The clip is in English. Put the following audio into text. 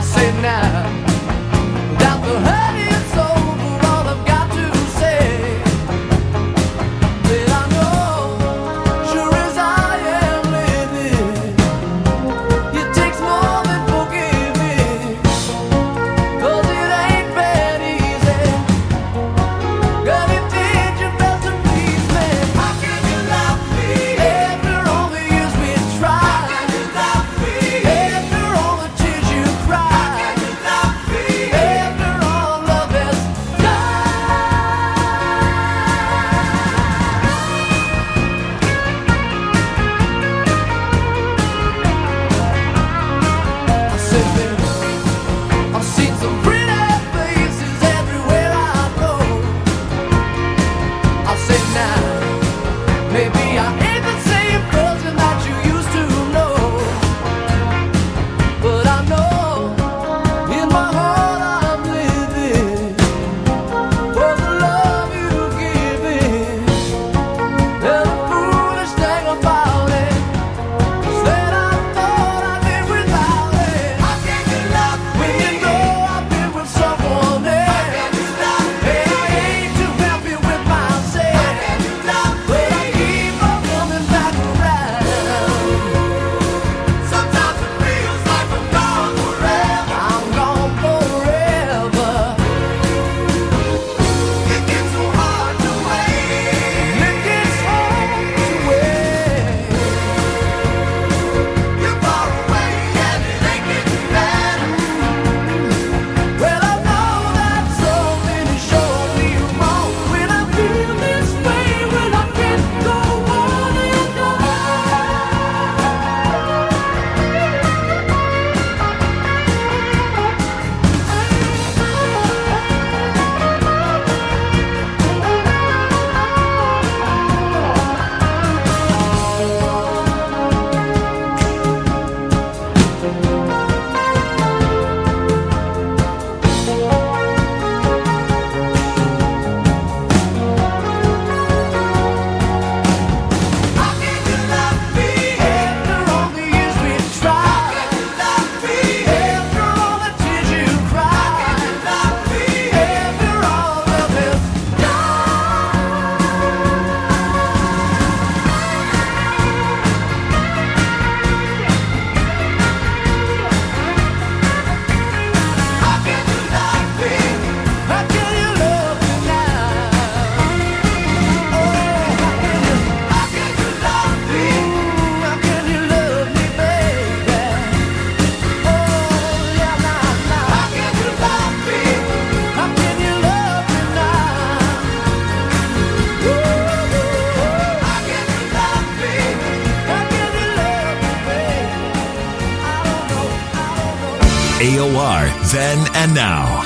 I'll say now. KTOR then and now.